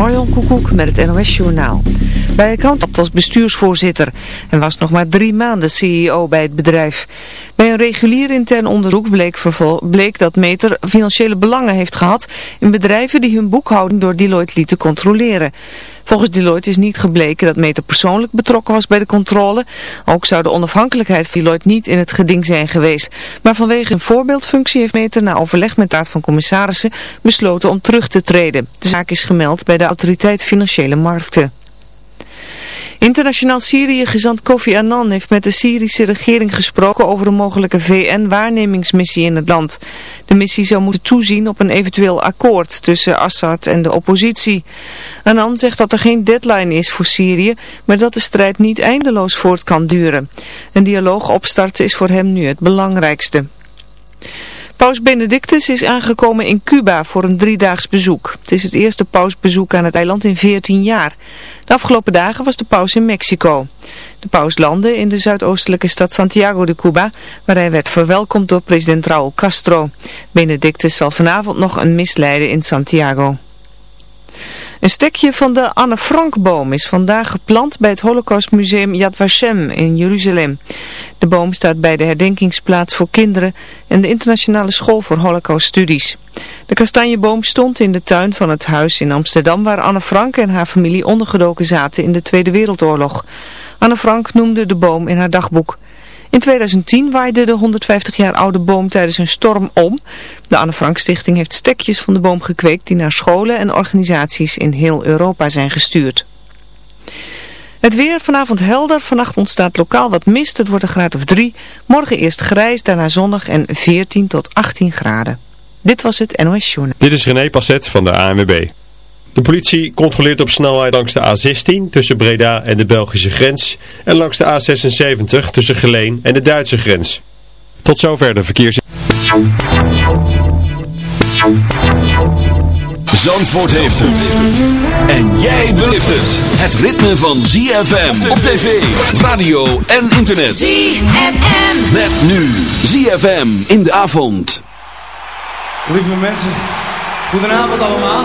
Marjon Koekoek met het NOS Journaal. Bij Account als bestuursvoorzitter en was nog maar drie maanden CEO bij het bedrijf. Bij een regulier intern onderzoek bleek, bleek dat Meter financiële belangen heeft gehad in bedrijven die hun boekhouding door Deloitte lieten controleren. Volgens Deloitte is niet gebleken dat Meter persoonlijk betrokken was bij de controle. Ook zou de onafhankelijkheid van Deloitte niet in het geding zijn geweest. Maar vanwege een voorbeeldfunctie heeft Meter na overleg met de Raad van Commissarissen besloten om terug te treden. De zaak is gemeld bij de Autoriteit Financiële Markten. Internationaal Syrië-gezant Kofi Annan heeft met de Syrische regering gesproken over een mogelijke VN-waarnemingsmissie in het land. De missie zou moeten toezien op een eventueel akkoord tussen Assad en de oppositie. Annan zegt dat er geen deadline is voor Syrië, maar dat de strijd niet eindeloos voort kan duren. Een dialoog opstarten is voor hem nu het belangrijkste. Paus Benedictus is aangekomen in Cuba voor een driedaags bezoek. Het is het eerste pausbezoek aan het eiland in 14 jaar. De afgelopen dagen was de paus in Mexico. De paus landde in de zuidoostelijke stad Santiago de Cuba, waar hij werd verwelkomd door president Raúl Castro. Benedictus zal vanavond nog een mis leiden in Santiago. Een stekje van de Anne Frank-boom is vandaag geplant bij het Holocaustmuseum Yad Vashem in Jeruzalem. De boom staat bij de herdenkingsplaats voor kinderen en de internationale school voor holocauststudies. De kastanjeboom stond in de tuin van het huis in Amsterdam waar Anne Frank en haar familie ondergedoken zaten in de Tweede Wereldoorlog. Anne Frank noemde de boom in haar dagboek. In 2010 waaide de 150 jaar oude boom tijdens een storm om. De Anne Frank Stichting heeft stekjes van de boom gekweekt die naar scholen en organisaties in heel Europa zijn gestuurd. Het weer vanavond helder, vannacht ontstaat lokaal wat mist, het wordt een graad of 3. Morgen eerst grijs, daarna zonnig en 14 tot 18 graden. Dit was het NOS Journal. Dit is René Passet van de ANWB. De politie controleert op snelheid langs de A16 tussen Breda en de Belgische grens en langs de A76 tussen Geleen en de Duitse grens. Tot zover de verkeers... Zandvoort heeft het. En jij beleeft het. Het ritme van ZFM op tv, radio en internet. ZFM. Met nu ZFM in de avond. Lieve mensen, goedenavond allemaal.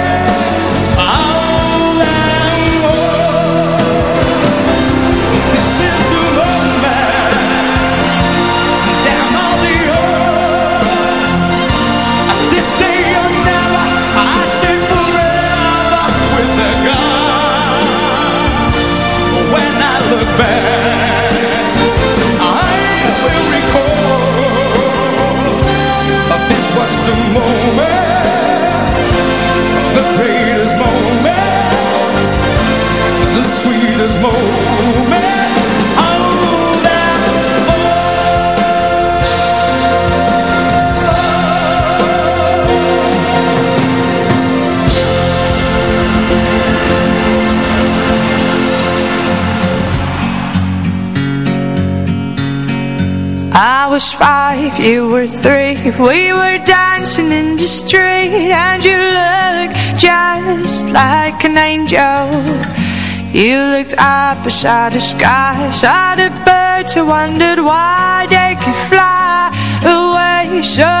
this moment. I was five, you were three. We were dancing in the street And you looked just like an angel. You looked up beside the sky, saw the birds, I wondered why they could fly away. So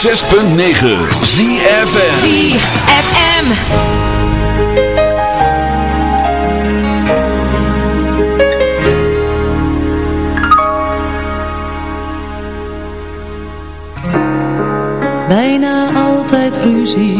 106.9 ZFM ZFM. bijna altijd ruzie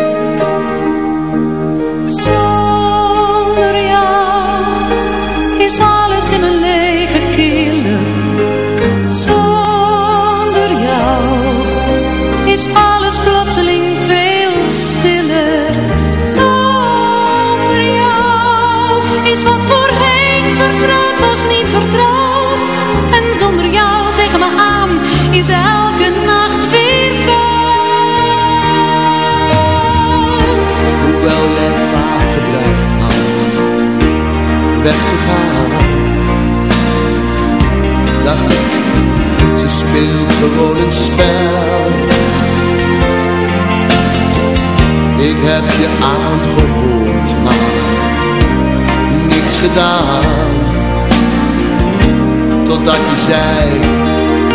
Zelke nacht winkel: Hoewel jij vaak gedrijft had: weg te gaan, dacht ik: ze speelt gewoon het spel. Ik heb je aangehoord maar niets gedaan totdat je zei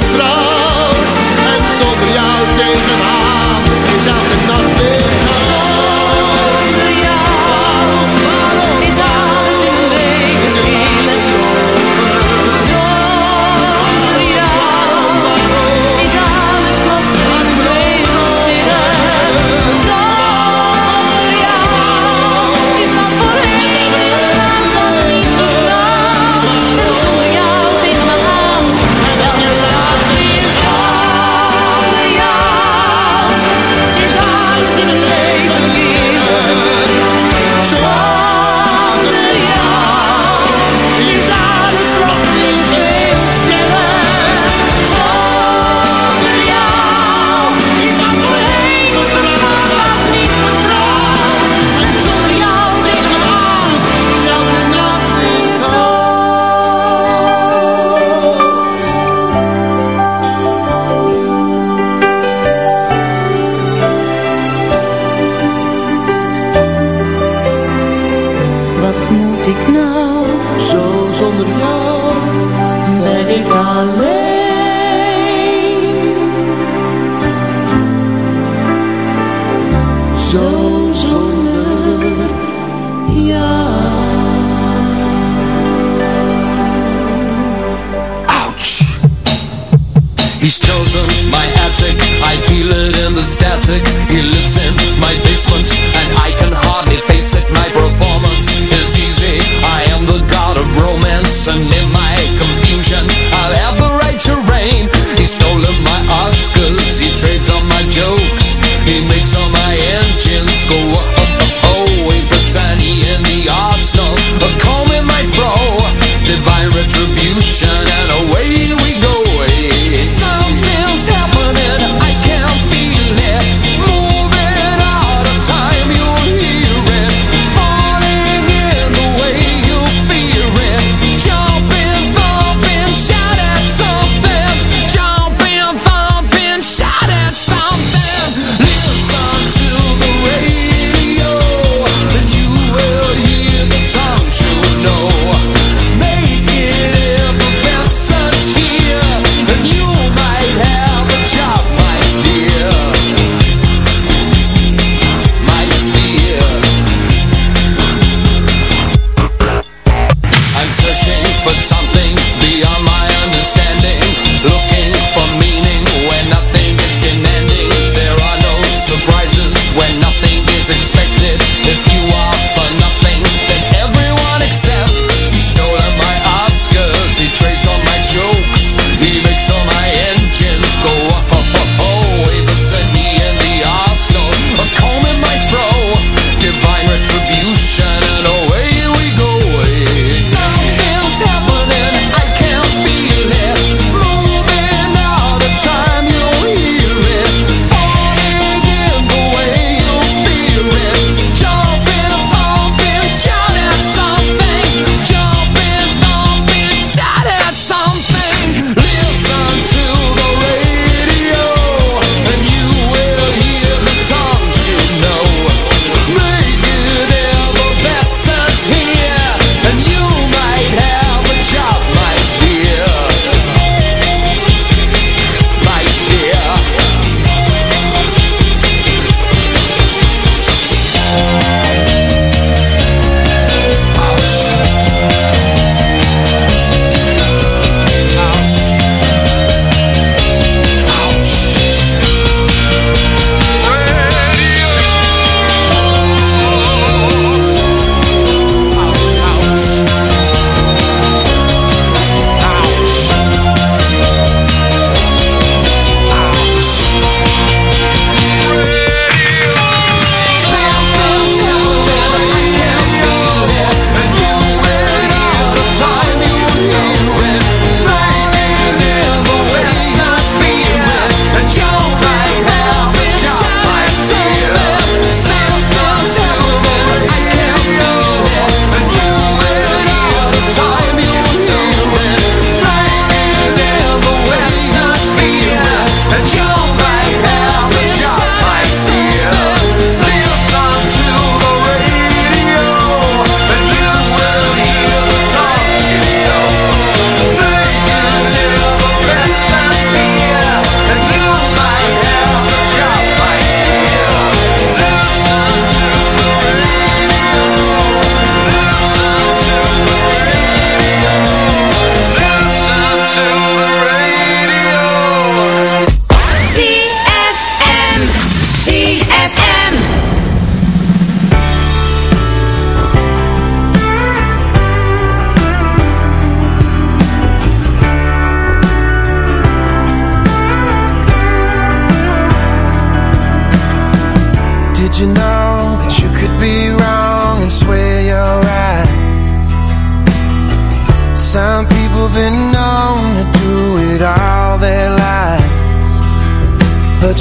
vertrouwen.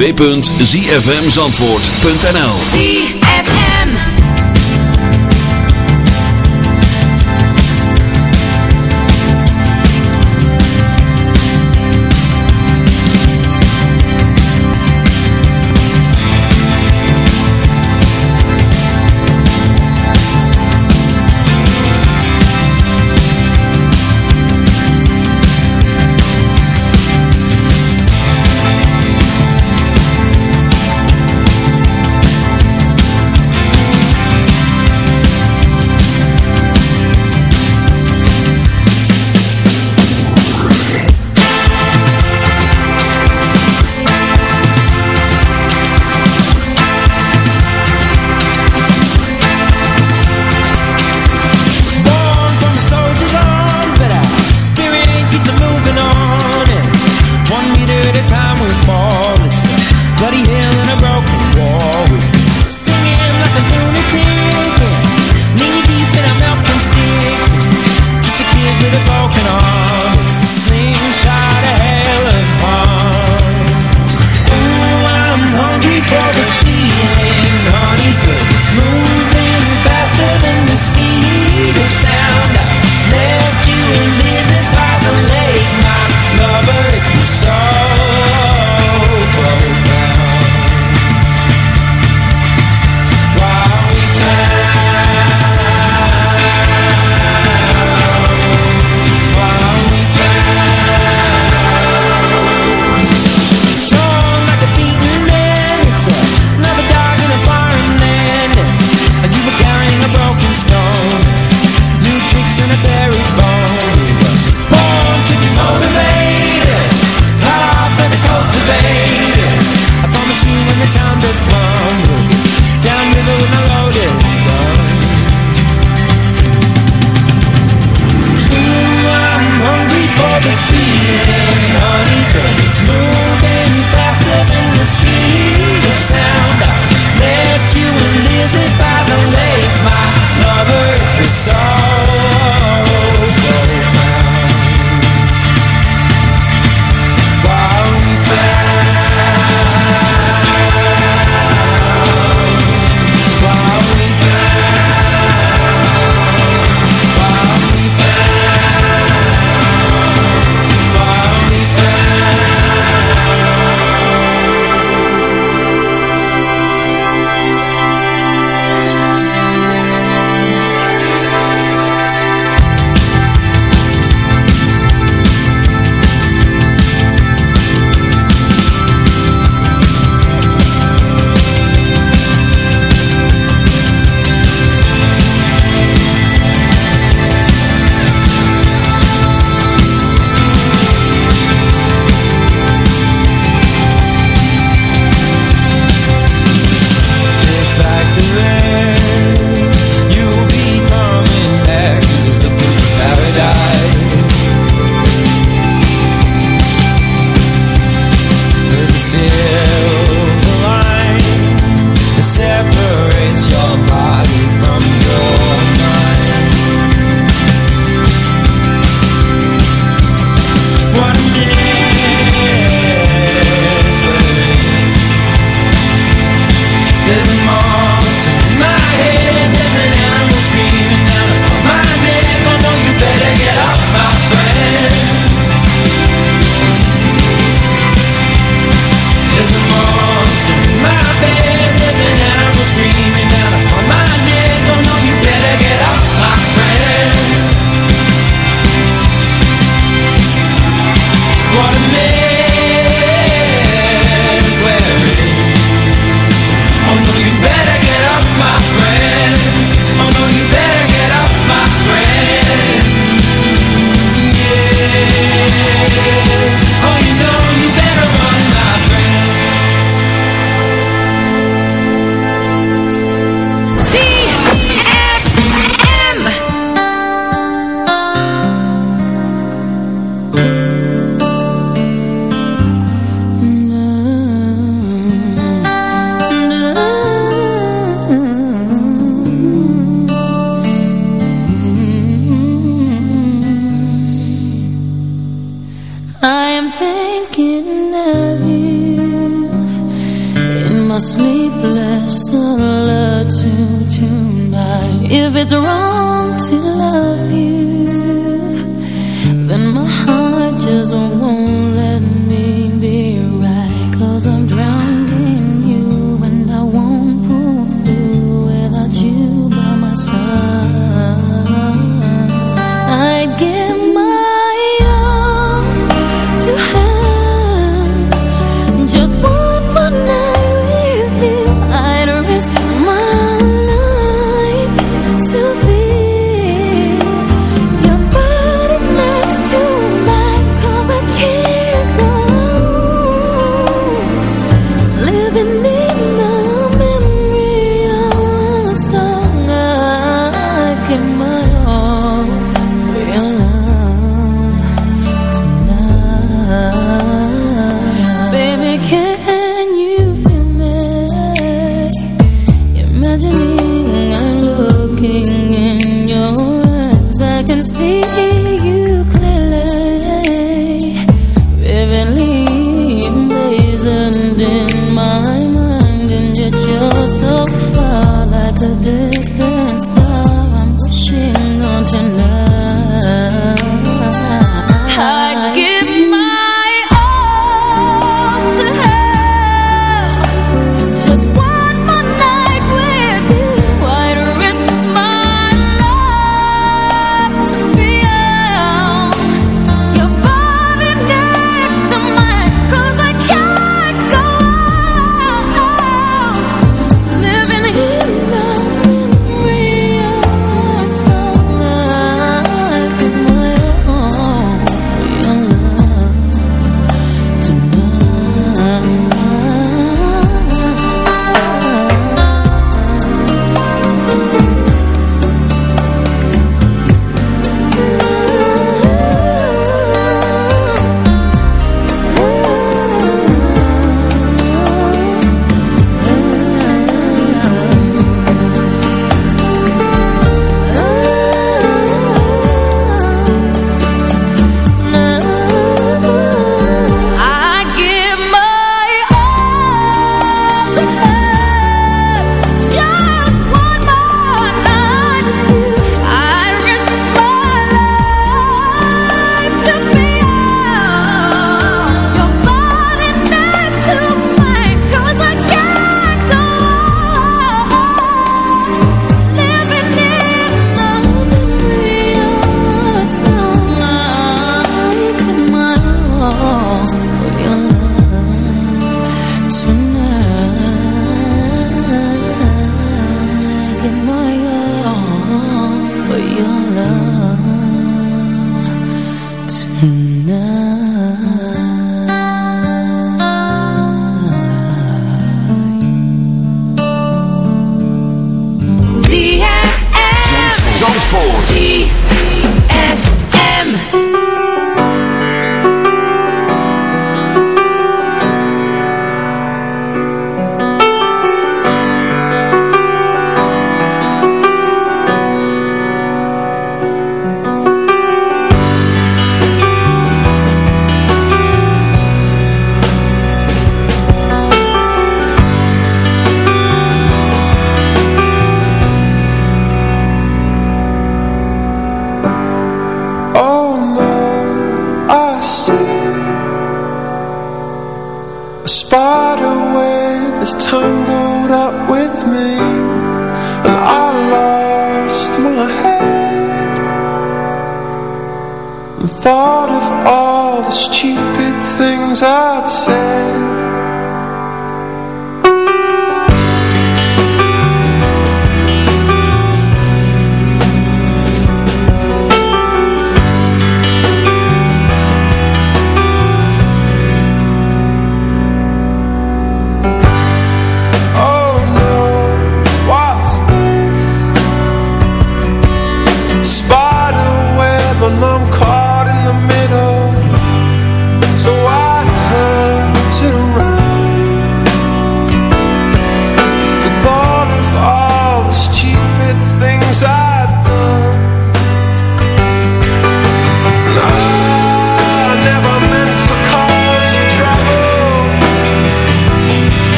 www.zfmzandvoort.nl see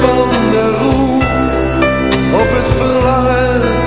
van de roem of het verlangen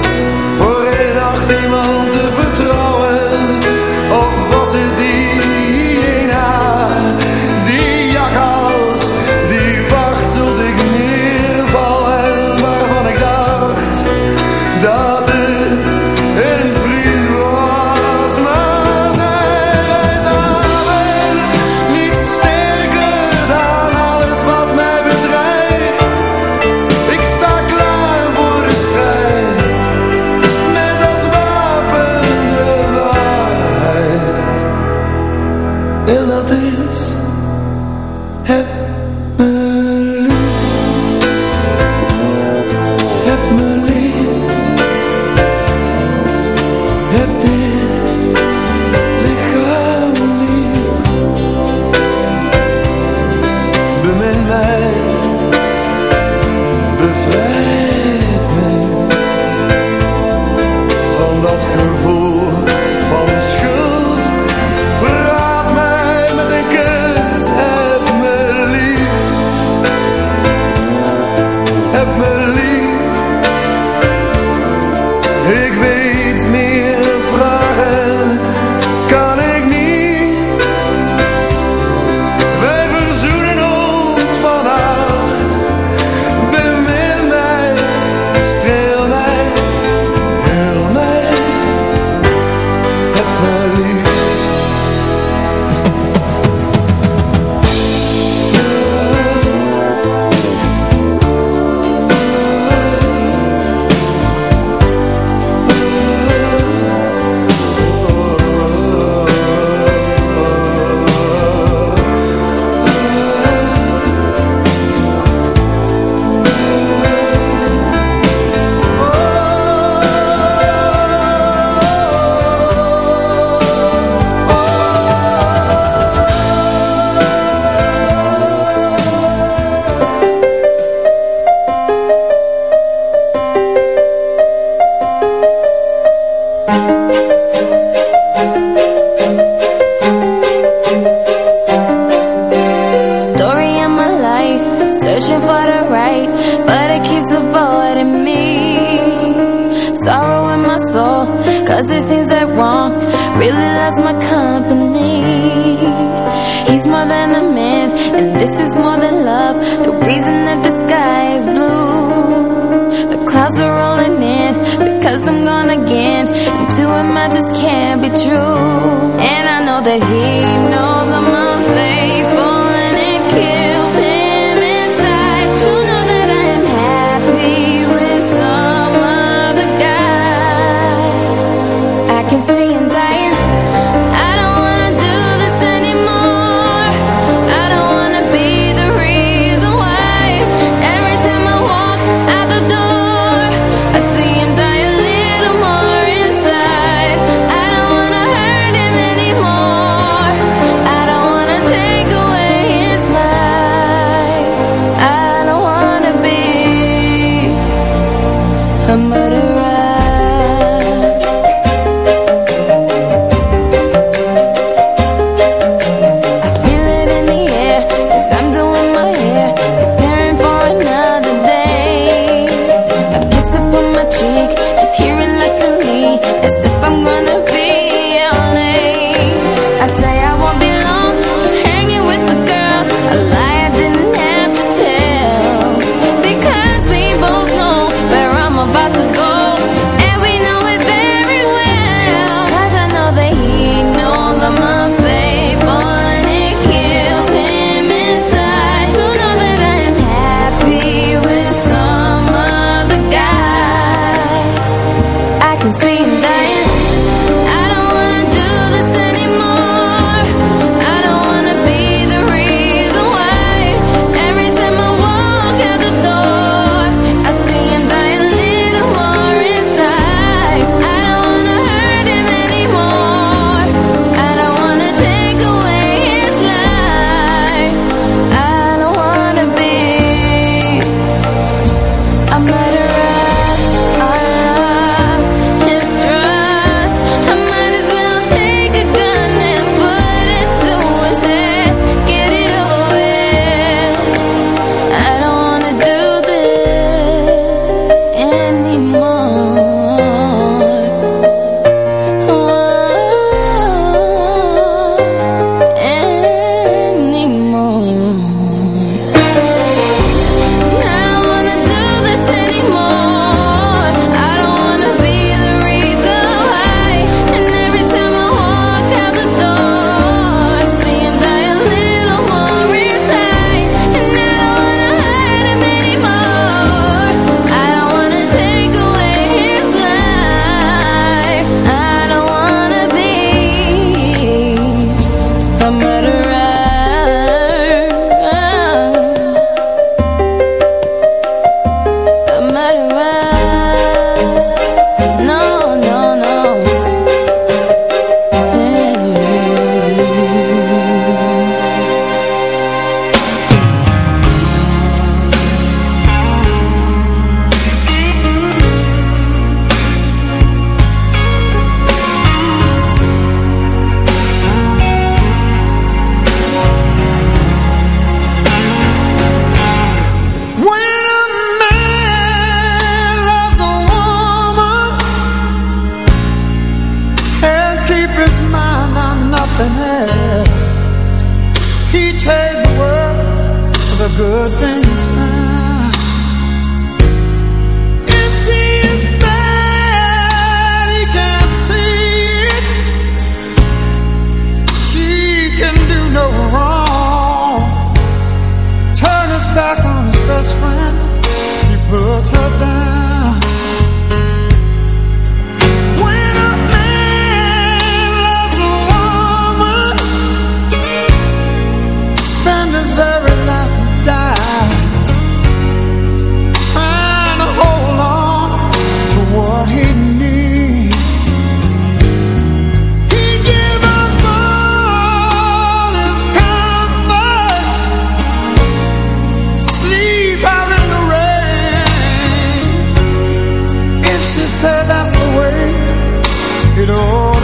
that's the way it all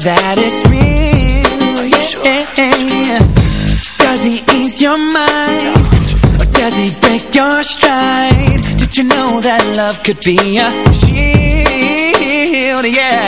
that it's real? Yeah. Sure? Does he ease your mind? Or does he break your stride? Did you know that love could be a shield? Yeah